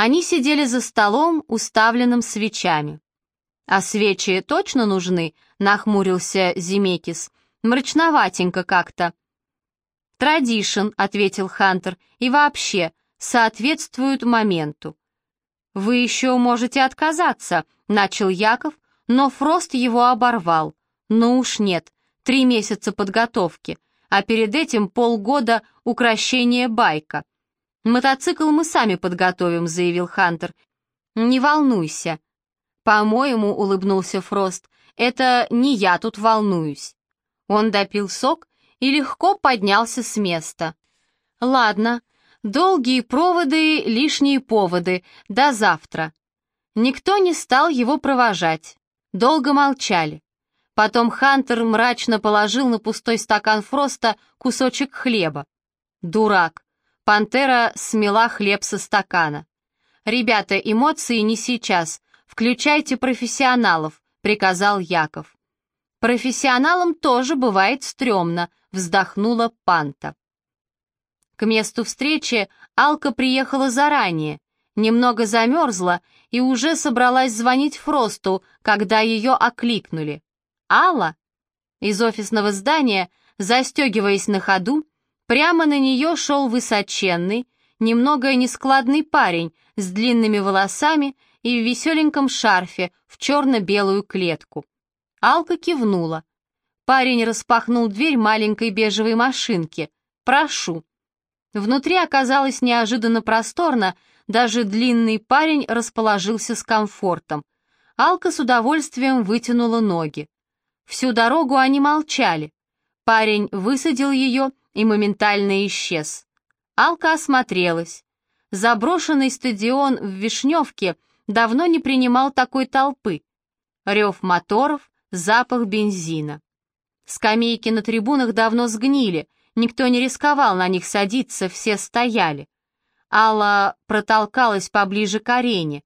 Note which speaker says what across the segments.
Speaker 1: Они сидели за столом, уставленным свечами. «А свечи точно нужны?» — нахмурился Зимекис. «Мрачноватенько как-то». «Традишн», — ответил Хантер, — «и вообще, соответствуют моменту». «Вы еще можете отказаться», — начал Яков, но Фрост его оборвал. «Ну уж нет, три месяца подготовки, а перед этим полгода укращения байка». «Мотоцикл мы сами подготовим», — заявил Хантер. «Не волнуйся». «По-моему», — улыбнулся Фрост, — «это не я тут волнуюсь». Он допил сок и легко поднялся с места. «Ладно, долгие проводы, лишние поводы, до завтра». Никто не стал его провожать. Долго молчали. Потом Хантер мрачно положил на пустой стакан Фроста кусочек хлеба. Дурак. Пантера смела хлеб со стакана. «Ребята, эмоции не сейчас. Включайте профессионалов», — приказал Яков. «Профессионалам тоже бывает стрёмно», — вздохнула Панта. К месту встречи Алка приехала заранее, немного замерзла и уже собралась звонить Фросту, когда ее окликнули. «Алла?» Из офисного здания, застегиваясь на ходу, Прямо на нее шел высоченный, немного нескладный парень с длинными волосами и в веселеньком шарфе в черно-белую клетку. Алка кивнула. Парень распахнул дверь маленькой бежевой машинки. «Прошу». Внутри оказалось неожиданно просторно, даже длинный парень расположился с комфортом. Алка с удовольствием вытянула ноги. Всю дорогу они молчали. Парень высадил ее и моментально исчез. Алка осмотрелась. Заброшенный стадион в Вишневке давно не принимал такой толпы. Рев моторов, запах бензина. Скамейки на трибунах давно сгнили, никто не рисковал на них садиться, все стояли. Алла протолкалась поближе к арене.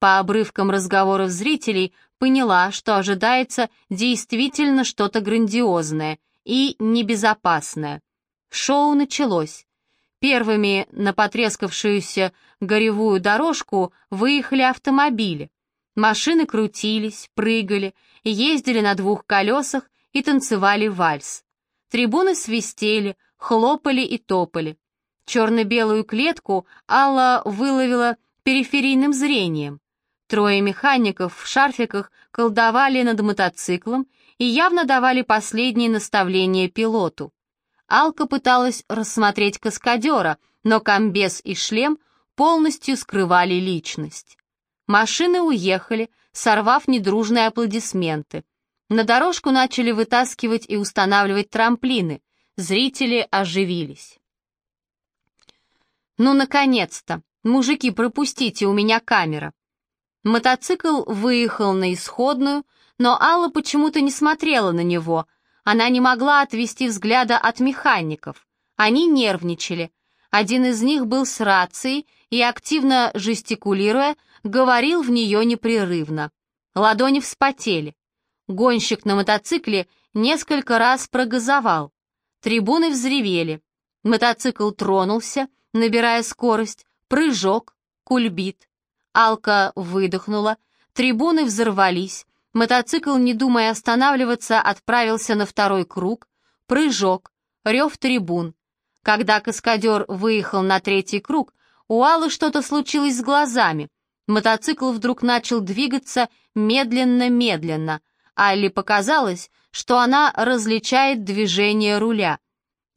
Speaker 1: По обрывкам разговоров зрителей поняла, что ожидается действительно что-то грандиозное и небезопасное. Шоу началось. Первыми на потрескавшуюся горевую дорожку выехали автомобили. Машины крутились, прыгали, ездили на двух колесах и танцевали вальс. Трибуны свистели, хлопали и топали. Черно-белую клетку Алла выловила периферийным зрением. Трое механиков в шарфиках колдовали над мотоциклом и явно давали последние наставления пилоту. Алка пыталась рассмотреть каскадера, но комбез и шлем полностью скрывали личность. Машины уехали, сорвав недружные аплодисменты. На дорожку начали вытаскивать и устанавливать трамплины. Зрители оживились. «Ну, наконец-то! Мужики, пропустите, у меня камера!» Мотоцикл выехал на исходную, но Алла почему-то не смотрела на него — она не могла отвести взгляда от механиков. Они нервничали. Один из них был с рацией и, активно жестикулируя, говорил в нее непрерывно. Ладони вспотели. Гонщик на мотоцикле несколько раз прогазовал. Трибуны взревели. Мотоцикл тронулся, набирая скорость, прыжок, кульбит. Алка выдохнула, трибуны взорвались, Мотоцикл, не думая останавливаться, отправился на второй круг, прыжок, рев трибун. Когда каскадер выехал на третий круг, у Аллы что-то случилось с глазами. Мотоцикл вдруг начал двигаться медленно-медленно. Алле показалось, что она различает движение руля.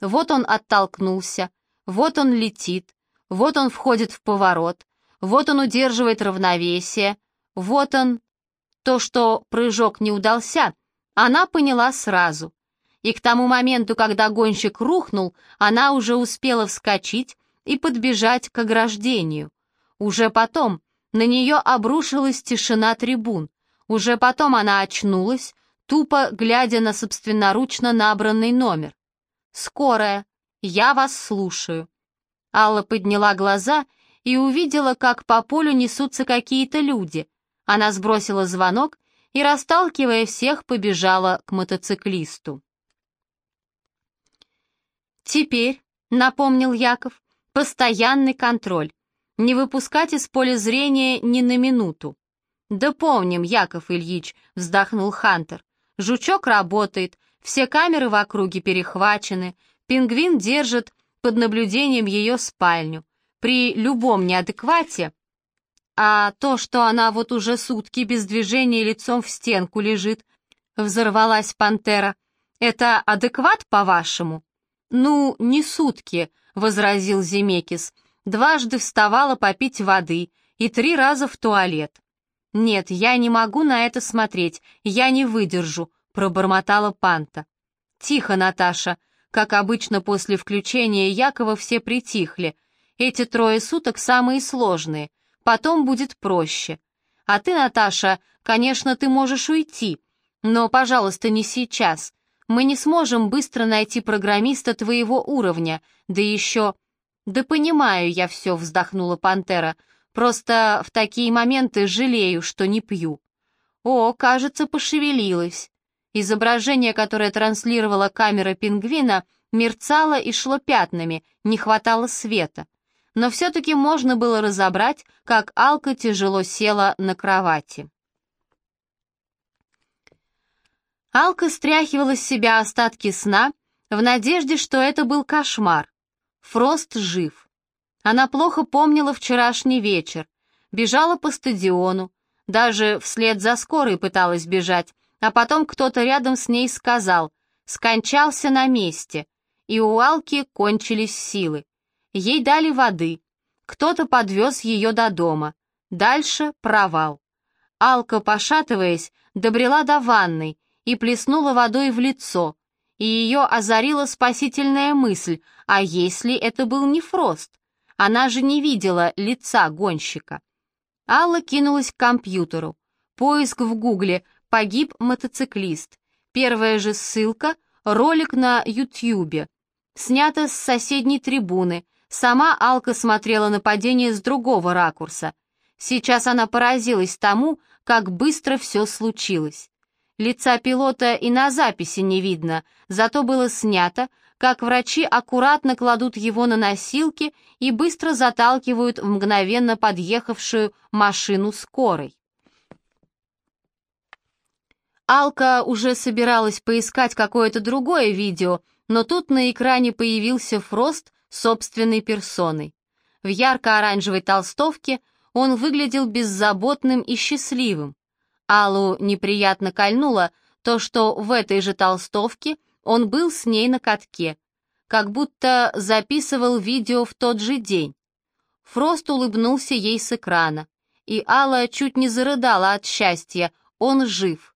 Speaker 1: Вот он оттолкнулся, вот он летит, вот он входит в поворот, вот он удерживает равновесие, вот он... То, что прыжок не удался, она поняла сразу. И к тому моменту, когда гонщик рухнул, она уже успела вскочить и подбежать к ограждению. Уже потом на нее обрушилась тишина трибун. Уже потом она очнулась, тупо глядя на собственноручно набранный номер. «Скорая, я вас слушаю». Алла подняла глаза и увидела, как по полю несутся какие-то люди. Она сбросила звонок и, расталкивая всех, побежала к мотоциклисту. «Теперь», — напомнил Яков, — «постоянный контроль. Не выпускать из поля зрения ни на минуту. «Да помним, Яков Ильич», — вздохнул Хантер. «Жучок работает, все камеры в округе перехвачены, пингвин держит под наблюдением ее спальню. При любом неадеквате а то, что она вот уже сутки без движения лицом в стенку лежит, взорвалась пантера, это адекват, по-вашему? Ну, не сутки, возразил Земекис. Дважды вставала попить воды и три раза в туалет. Нет, я не могу на это смотреть, я не выдержу, пробормотала Панта. Тихо, Наташа. Как обычно после включения Якова все притихли. Эти трое суток самые сложные — Потом будет проще. А ты, Наташа, конечно, ты можешь уйти, но, пожалуйста, не сейчас. Мы не сможем быстро найти программиста твоего уровня, да еще... Да понимаю я все, вздохнула Пантера. Просто в такие моменты жалею, что не пью. О, кажется, пошевелилась. Изображение, которое транслировала камера пингвина, мерцало и шло пятнами, не хватало света но все-таки можно было разобрать, как Алка тяжело села на кровати. Алка стряхивала с себя остатки сна в надежде, что это был кошмар. Фрост жив. Она плохо помнила вчерашний вечер, бежала по стадиону, даже вслед за скорой пыталась бежать, а потом кто-то рядом с ней сказал «скончался на месте», и у Алки кончились силы. Ей дали воды. Кто-то подвез ее до дома. Дальше провал. Алка, пошатываясь, добрела до ванной и плеснула водой в лицо, и ее озарила спасительная мысль, а если это был не Фрост? Она же не видела лица гонщика. Алла кинулась к компьютеру. Поиск в гугле «Погиб мотоциклист». Первая же ссылка — ролик на Ютьюбе. Снято с соседней трибуны, Сама Алка смотрела на падение с другого ракурса. Сейчас она поразилась тому, как быстро все случилось. Лица пилота и на записи не видно, зато было снято, как врачи аккуратно кладут его на носилки и быстро заталкивают в мгновенно подъехавшую машину скорой. Алка уже собиралась поискать какое-то другое видео, но тут на экране появился Фрост собственной персоной. В ярко-оранжевой толстовке он выглядел беззаботным и счастливым. Аллу неприятно кольнуло то, что в этой же толстовке он был с ней на катке, как будто записывал видео в тот же день. Фрост улыбнулся ей с экрана, и Алла чуть не зарыдала от счастья, он жив.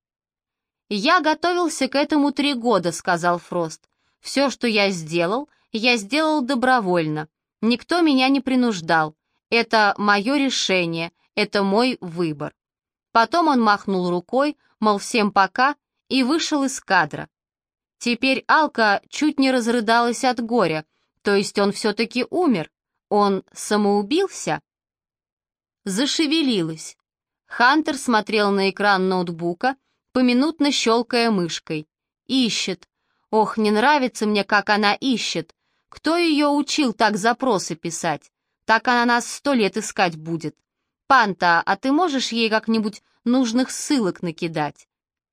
Speaker 1: «Я готовился к этому три года», — сказал Фрост. «Все, что я сделал, я сделал добровольно. Никто меня не принуждал. Это мое решение, это мой выбор. Потом он махнул рукой, мол, всем пока, и вышел из кадра. Теперь Алка чуть не разрыдалась от горя, то есть он все-таки умер. Он самоубился? Зашевелилась. Хантер смотрел на экран ноутбука, поминутно щелкая мышкой. Ищет. Ох, не нравится мне, как она ищет. Кто ее учил так запросы писать? Так она нас сто лет искать будет. Панта, а ты можешь ей как-нибудь нужных ссылок накидать?»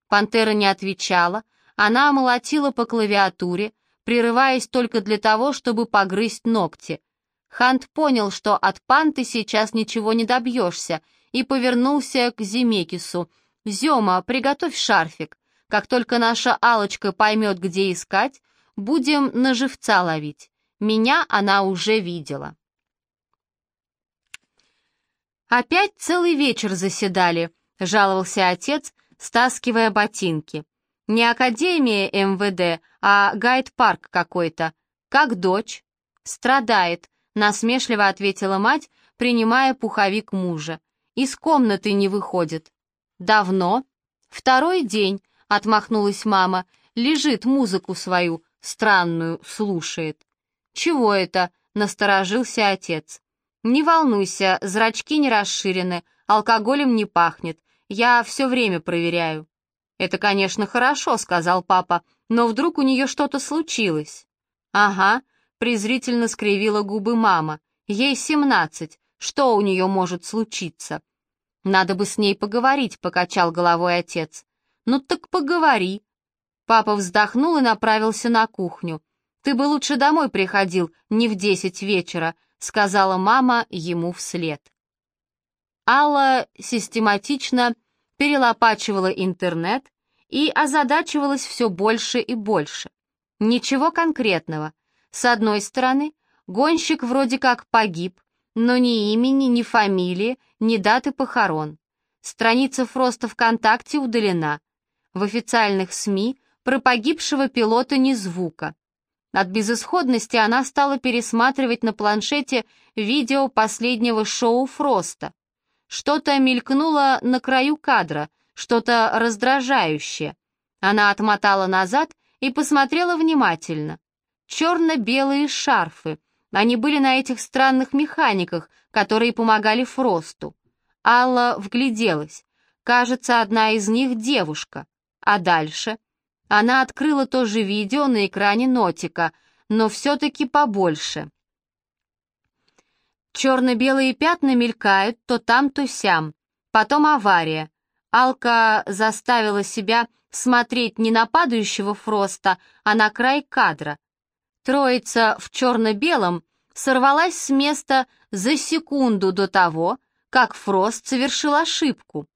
Speaker 1: Пантера не отвечала, она молотила по клавиатуре, прерываясь только для того, чтобы погрызть ногти. Хант понял, что от Панты сейчас ничего не добьешься, и повернулся к Зимекису. «Зема, приготовь шарфик. Как только наша алочка поймет, где искать, Будем на живца ловить. Меня она уже видела. Опять целый вечер заседали, жаловался отец, стаскивая ботинки. Не академия МВД, а гайд-парк какой-то. Как дочь? Страдает, насмешливо ответила мать, принимая пуховик мужа. Из комнаты не выходит. Давно? Второй день, отмахнулась мама, лежит музыку свою, странную слушает. «Чего это?» — насторожился отец. «Не волнуйся, зрачки не расширены, алкоголем не пахнет. Я все время проверяю». «Это, конечно, хорошо», — сказал папа, «но вдруг у нее что-то случилось». «Ага», — презрительно скривила губы мама. «Ей семнадцать. Что у нее может случиться? Надо бы с ней поговорить, покачал головой отец. Ну так поговори. Папа вздохнул и направился на кухню. Ты бы лучше домой приходил, не в десять вечера, сказала мама ему вслед. Алла систематично перелопачивала интернет и озадачивалась все больше и больше. Ничего конкретного. С одной стороны, гонщик вроде как погиб, но ни имени, ни фамилии, ни даты похорон. Страница Фроста ВКонтакте удалена. В официальных СМИ про погибшего пилота ни звука. От безысходности она стала пересматривать на планшете видео последнего шоу Фроста. Что-то мелькнуло на краю кадра, что-то раздражающее. Она отмотала назад и посмотрела внимательно. Черно-белые шарфы. Они были на этих странных механиках, которые помогали Фросту. Алла вгляделась. Кажется, одна из них девушка. А дальше? Она открыла то же видео на экране нотика, но все-таки побольше. Черно-белые пятна мелькают то там, то сям. Потом авария. Алка заставила себя смотреть не на падающего Фроста, а на край кадра. Троица в черно-белом сорвалась с места за секунду до того, как Фрост совершил ошибку.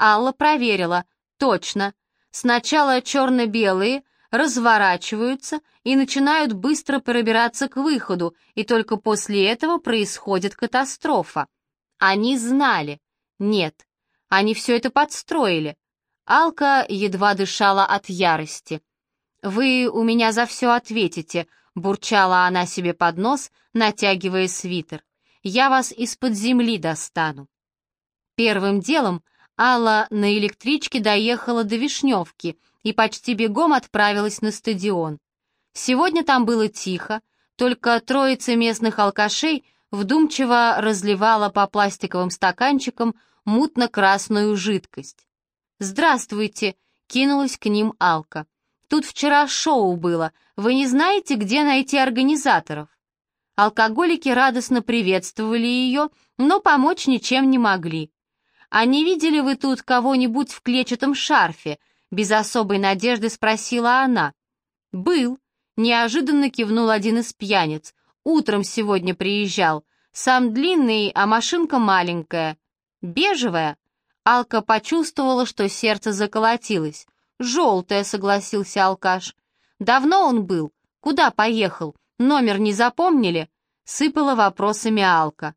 Speaker 1: Алла проверила, точно. Сначала черно-белые разворачиваются и начинают быстро пробираться к выходу, и только после этого происходит катастрофа. Они знали. Нет, они все это подстроили. Алка едва дышала от ярости. «Вы у меня за все ответите», — бурчала она себе под нос, натягивая свитер. «Я вас из-под земли достану». Первым делом Алла на электричке доехала до Вишневки и почти бегом отправилась на стадион. Сегодня там было тихо, только троица местных алкашей вдумчиво разливала по пластиковым стаканчикам мутно-красную жидкость. «Здравствуйте!» — кинулась к ним Алка. «Тут вчера шоу было. Вы не знаете, где найти организаторов?» Алкоголики радостно приветствовали ее, но помочь ничем не могли. «А не видели вы тут кого-нибудь в клетчатом шарфе?» — без особой надежды спросила она. «Был», — неожиданно кивнул один из пьяниц. «Утром сегодня приезжал. Сам длинный, а машинка маленькая. Бежевая?» Алка почувствовала, что сердце заколотилось. «Желтая», — согласился алкаш. «Давно он был? Куда поехал? Номер не запомнили?» Сыпала вопросами Алка.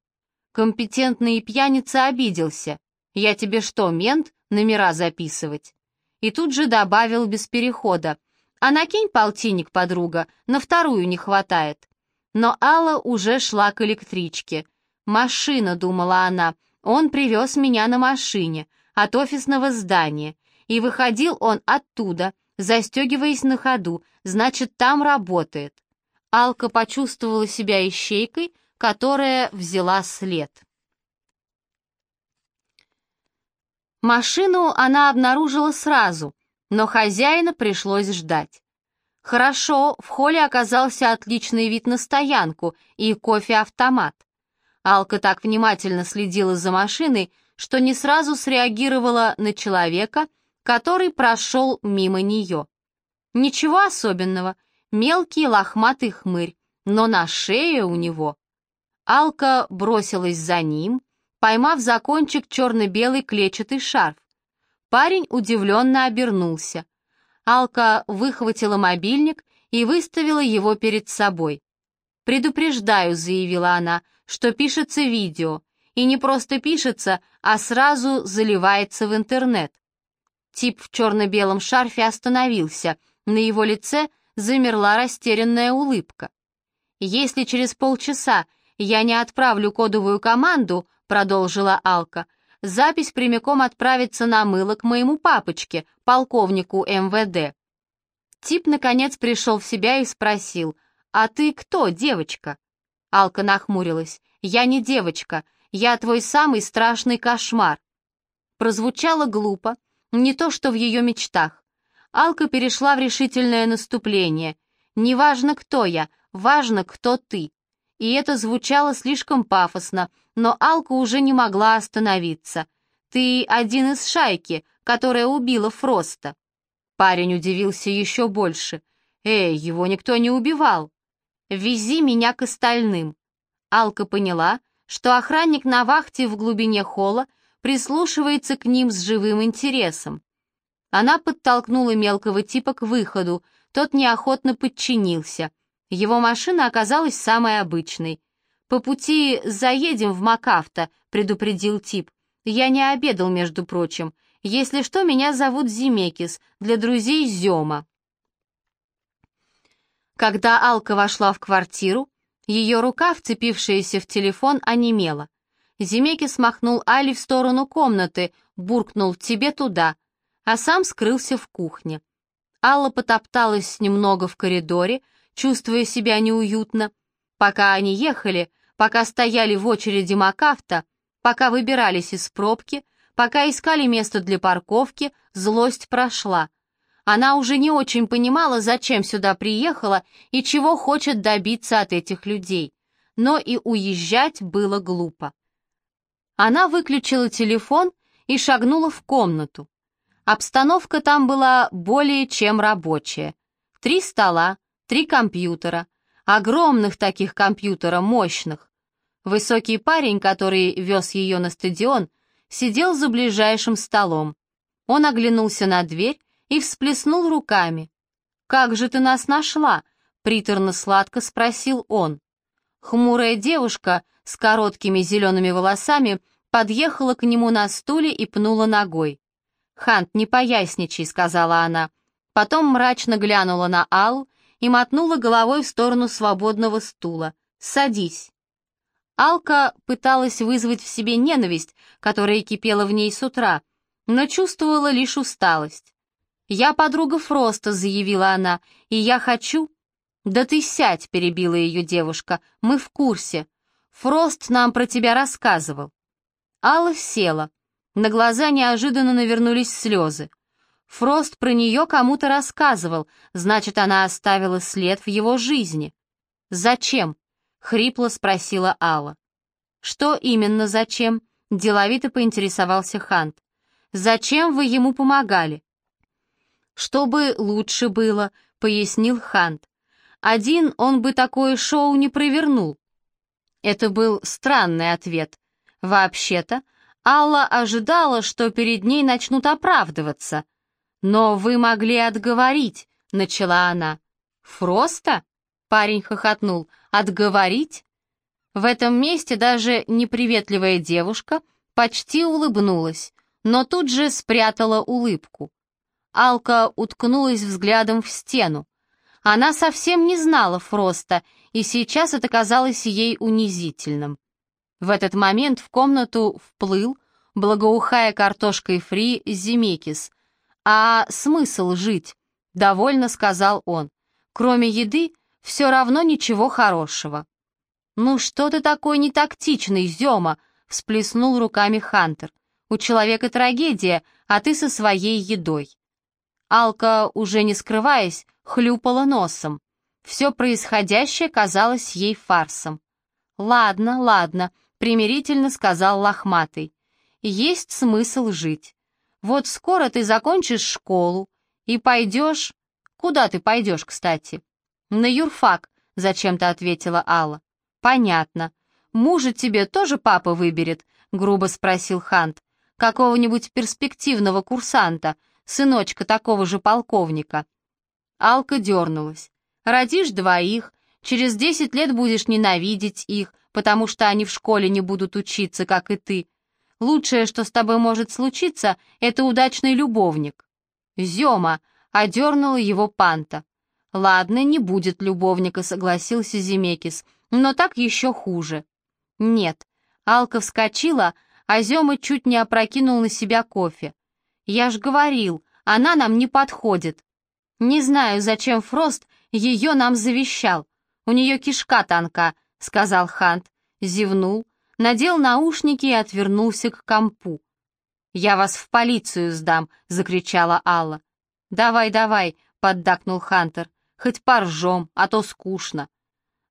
Speaker 1: Компетентный пьяница обиделся. «Я тебе что, мент, номера записывать?» И тут же добавил без перехода. «А накинь полтинник, подруга, на вторую не хватает». Но Алла уже шла к электричке. «Машина», — думала она, он привез меня на машине от офисного здания, и выходил он оттуда, застегиваясь на ходу, значит, там работает. Алка почувствовала себя ищейкой, которая взяла след. Машину она обнаружила сразу, но хозяина пришлось ждать. Хорошо, в холле оказался отличный вид на стоянку и кофе-автомат. Алка так внимательно следила за машиной, что не сразу среагировала на человека, который прошел мимо нее. Ничего особенного, мелкий лохматый хмырь, но на шее у него. Алка бросилась за ним, поймав за кончик черно-белый клетчатый шарф. Парень удивленно обернулся. Алка выхватила мобильник и выставила его перед собой. «Предупреждаю», — заявила она, — «что пишется видео, и не просто пишется, а сразу заливается в интернет». Тип в черно-белом шарфе остановился, на его лице замерла растерянная улыбка. «Если через полчаса я не отправлю кодовую команду», — продолжила Алка, — «запись прямиком отправится на мыло к моему папочке, полковнику МВД». Тип, наконец, пришел в себя и спросил, «А ты кто, девочка?» Алка нахмурилась. «Я не девочка, я твой самый страшный кошмар». Прозвучало глупо, не то что в ее мечтах. Алка перешла в решительное наступление. «Не важно, кто я, важно, кто ты». И это звучало слишком пафосно, но Алка уже не могла остановиться. «Ты один из шайки, которая убила Фроста». Парень удивился еще больше. «Эй, его никто не убивал!» «Вези меня к остальным». Алка поняла, что охранник на вахте в глубине холла прислушивается к ним с живым интересом. Она подтолкнула мелкого типа к выходу, тот неохотно подчинился. Его машина оказалась самой обычной. «По пути заедем в Макафта», — предупредил тип. «Я не обедал, между прочим. Если что, меня зовут Зимекис, для друзей Зема». Когда Алка вошла в квартиру, ее рука, вцепившаяся в телефон, онемела. Зимеки смахнул Али в сторону комнаты, буркнул «тебе туда», а сам скрылся в кухне. Алла потопталась немного в коридоре, чувствуя себя неуютно. Пока они ехали, пока стояли в очереди Макафта, пока выбирались из пробки, пока искали место для парковки, злость прошла. Она уже не очень понимала, зачем сюда приехала и чего хочет добиться от этих людей. Но и уезжать было глупо. Она выключила телефон и шагнула в комнату. Обстановка там была более чем рабочая. Три стола, три компьютера, огромных таких компьютера, мощных. Высокий парень, который вез ее на стадион, сидел за ближайшим столом. Он оглянулся на дверь и всплеснул руками. «Как же ты нас нашла?» — приторно-сладко спросил он. Хмурая девушка с короткими зелеными волосами подъехала к нему на стуле и пнула ногой. «Хант, не поясничай», — сказала она. Потом мрачно глянула на Ал и мотнула головой в сторону свободного стула. «Садись». Алка пыталась вызвать в себе ненависть, которая кипела в ней с утра, но чувствовала лишь усталость. «Я подруга Фроста», — заявила она, — «и я хочу...» «Да ты сядь», — перебила ее девушка, — «мы в курсе. Фрост нам про тебя рассказывал». Алла села. На глаза неожиданно навернулись слезы. Фрост про нее кому-то рассказывал, значит, она оставила след в его жизни. «Зачем?» — хрипло спросила Алла. «Что именно зачем?» — деловито поинтересовался Хант. «Зачем вы ему помогали?» «Чтобы лучше было», — пояснил Хант. «Один он бы такое шоу не провернул». Это был странный ответ. Вообще-то, Алла ожидала, что перед ней начнут оправдываться. «Но вы могли отговорить», — начала она. «Фроста?» — парень хохотнул. «Отговорить?» В этом месте даже неприветливая девушка почти улыбнулась, но тут же спрятала улыбку. Алка уткнулась взглядом в стену. Она совсем не знала Фроста, и сейчас это казалось ей унизительным. В этот момент в комнату вплыл, благоухая картошкой фри, Зимекис. «А смысл жить?» — довольно сказал он. «Кроме еды, все равно ничего хорошего». «Ну что ты такой нетактичный, Зема?» — всплеснул руками Хантер. «У человека трагедия, а ты со своей едой». Алка, уже не скрываясь, хлюпала носом. Все происходящее казалось ей фарсом. «Ладно, ладно», примирительно сказал лохматый. «Есть смысл жить. Вот скоро ты закончишь школу и пойдешь... Куда ты пойдешь, кстати?» «На юрфак», — зачем-то ответила Алла. «Понятно. Мужа тебе тоже папа выберет?» — грубо спросил Хант. «Какого-нибудь перспективного курсанта, сыночка такого же полковника». Алка дернулась. «Родишь двоих, через десять лет будешь ненавидеть их, потому что они в школе не будут учиться, как и ты. Лучшее, что с тобой может случиться, это удачный любовник». «Зема!» — одернула его панта. «Ладно, не будет любовника», — согласился Зимекис, «но так еще хуже». «Нет». Алка вскочила, а Зема чуть не опрокинул на себя кофе. «Я ж говорил, она нам не подходит». «Не знаю, зачем Фрост ее нам завещал. У нее кишка тонка, — сказал Хант, зевнул, надел наушники и отвернулся к компу. «Я вас в полицию сдам!» — закричала Алла. «Давай, давай!» — поддакнул Хантер. «Хоть поржем, а то скучно».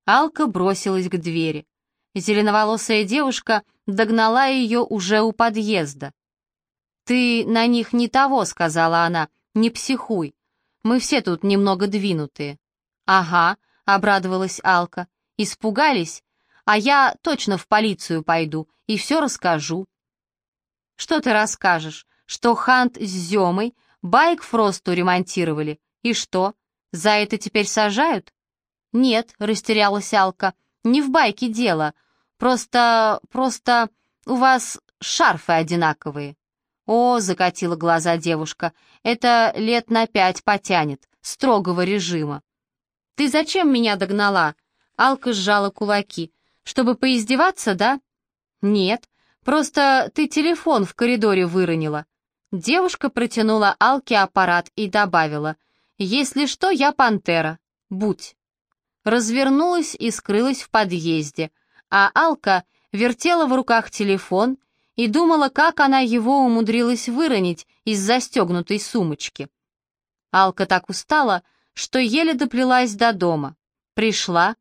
Speaker 1: Алка бросилась к двери. Зеленоволосая девушка догнала ее уже у подъезда. «Ты на них не того», — сказала она, — «не психуй. Мы все тут немного двинутые». «Ага», — обрадовалась Алка. «Испугались? А я точно в полицию пойду и все расскажу». «Что ты расскажешь? Что Хант с Земой байк Фросту ремонтировали? И что, за это теперь сажают?» «Нет», — растерялась Алка, — «не в байке дело. Просто... просто у вас шарфы одинаковые». «О», — закатила глаза девушка, — «это лет на пять потянет, строгого режима». «Ты зачем меня догнала?» Алка сжала кулаки. «Чтобы поиздеваться, да?» «Нет, просто ты телефон в коридоре выронила». Девушка протянула Алке аппарат и добавила, «Если что, я пантера. Будь». Развернулась и скрылась в подъезде, а Алка вертела в руках телефон и думала, как она его умудрилась выронить из застегнутой сумочки. Алка так устала, что еле доплелась до дома. Пришла,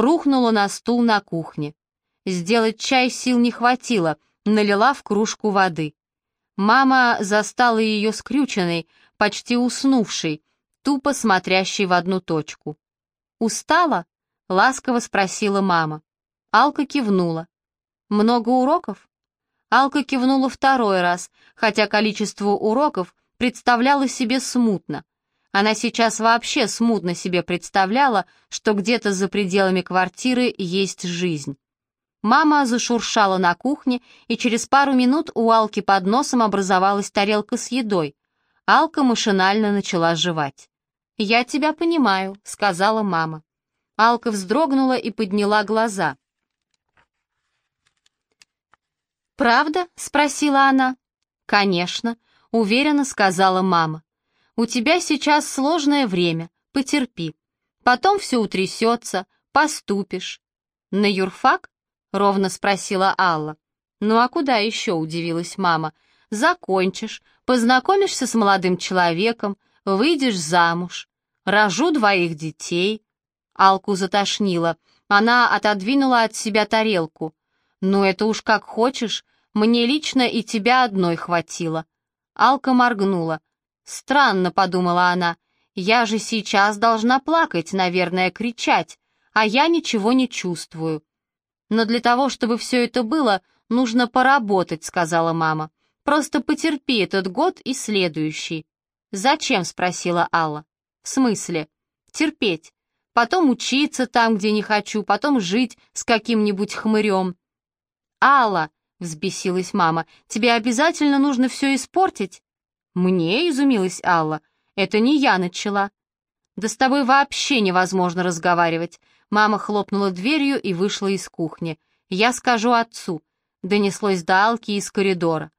Speaker 1: рухнула на стул на кухне. Сделать чай сил не хватило, налила в кружку воды. Мама застала ее скрюченной, почти уснувшей, тупо смотрящей в одну точку. «Устала?» — ласково спросила мама. Алка кивнула. «Много уроков?» Алка кивнула второй раз, хотя количество уроков представляло себе смутно. Она сейчас вообще смутно себе представляла, что где-то за пределами квартиры есть жизнь. Мама зашуршала на кухне, и через пару минут у Алки под носом образовалась тарелка с едой. Алка машинально начала жевать. «Я тебя понимаю», — сказала мама. Алка вздрогнула и подняла глаза. «Правда?» — спросила она. «Конечно», — уверенно сказала мама. У тебя сейчас сложное время, потерпи. Потом все утрясется, поступишь». «На юрфак?» — ровно спросила Алла. «Ну а куда еще?» — удивилась мама. «Закончишь, познакомишься с молодым человеком, выйдешь замуж. Рожу двоих детей». Алку затошнило. Она отодвинула от себя тарелку. «Ну это уж как хочешь, мне лично и тебя одной хватило». Алка моргнула. «Странно», — подумала она, — «я же сейчас должна плакать, наверное, кричать, а я ничего не чувствую». «Но для того, чтобы все это было, нужно поработать», — сказала мама. «Просто потерпи этот год и следующий». «Зачем?» — спросила Алла. «В смысле?» «Терпеть. Потом учиться там, где не хочу, потом жить с каким-нибудь хмырем». «Алла!» — взбесилась мама. «Тебе обязательно нужно все испортить?» «Мне?» — изумилась Алла. «Это не я начала». «Да с тобой вообще невозможно разговаривать». Мама хлопнула дверью и вышла из кухни. «Я скажу отцу», — донеслось до Алки из коридора.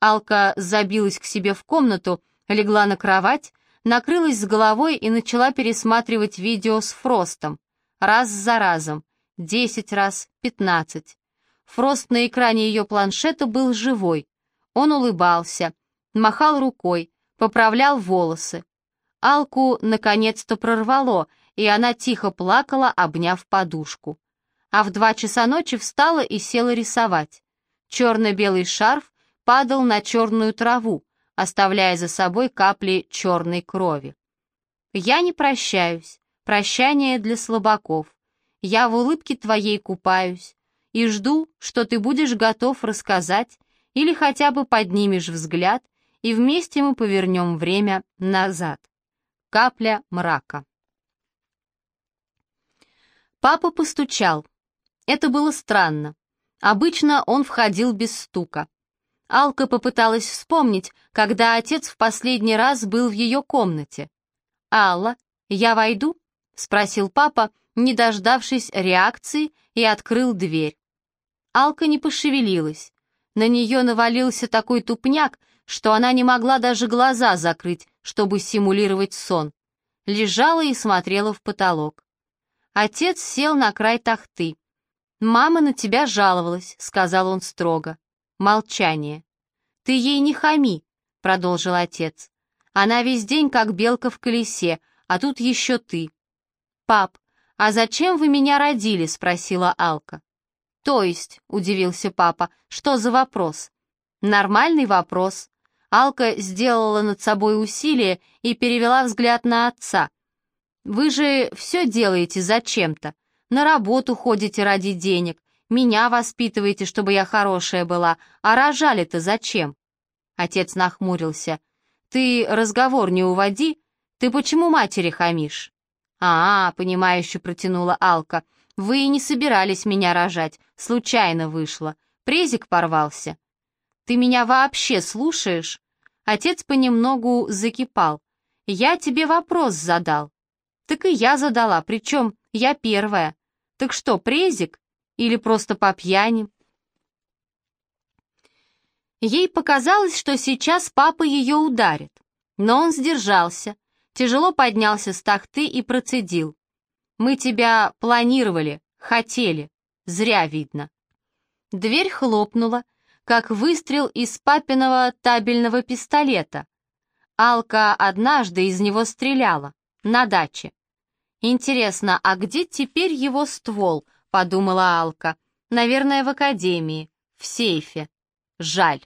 Speaker 1: Алка забилась к себе в комнату, легла на кровать, накрылась с головой и начала пересматривать видео с Фростом. Раз за разом. Десять раз, пятнадцать. Фрост на экране ее планшета был живой. Он улыбался — махал рукой, поправлял волосы. Алку наконец-то прорвало, и она тихо плакала, обняв подушку. А в два часа ночи встала и села рисовать. Черно-белый шарф падал на черную траву, оставляя за собой капли черной крови. «Я не прощаюсь, прощание для слабаков. Я в улыбке твоей купаюсь и жду, что ты будешь готов рассказать или хотя бы поднимешь взгляд и вместе мы повернем время назад. Капля мрака. Папа постучал. Это было странно. Обычно он входил без стука. Алка попыталась вспомнить, когда отец в последний раз был в ее комнате. «Алла, я войду?» — спросил папа, не дождавшись реакции, и открыл дверь. Алка не пошевелилась. На нее навалился такой тупняк, что она не могла даже глаза закрыть, чтобы симулировать сон. Лежала и смотрела в потолок. Отец сел на край тахты. «Мама на тебя жаловалась», — сказал он строго. Молчание. «Ты ей не хами», — продолжил отец. «Она весь день как белка в колесе, а тут еще ты». «Пап, «А зачем вы меня родили?» — спросила Алка. «То есть», — удивился папа, — «что за вопрос?» «Нормальный вопрос». Алка сделала над собой усилие и перевела взгляд на отца. «Вы же все делаете зачем-то. На работу ходите ради денег, меня воспитываете, чтобы я хорошая была, а рожали-то зачем?» Отец нахмурился. «Ты разговор не уводи. Ты почему матери хамишь?» «А, -а — понимающе протянула Алка, — вы и не собирались меня рожать, случайно вышло. Презик порвался. Ты меня вообще слушаешь?» Отец понемногу закипал. «Я тебе вопрос задал». «Так и я задала, причем я первая. Так что, презик? Или просто по пьяни?» Ей показалось, что сейчас папа ее ударит, но он сдержался, тяжело поднялся с тахты и процедил. «Мы тебя планировали, хотели, зря видно». Дверь хлопнула, как выстрел из папиного табельного пистолета. Алка однажды из него стреляла, на даче. «Интересно, а где теперь его ствол?» — подумала Алка. «Наверное, в академии, в сейфе. Жаль».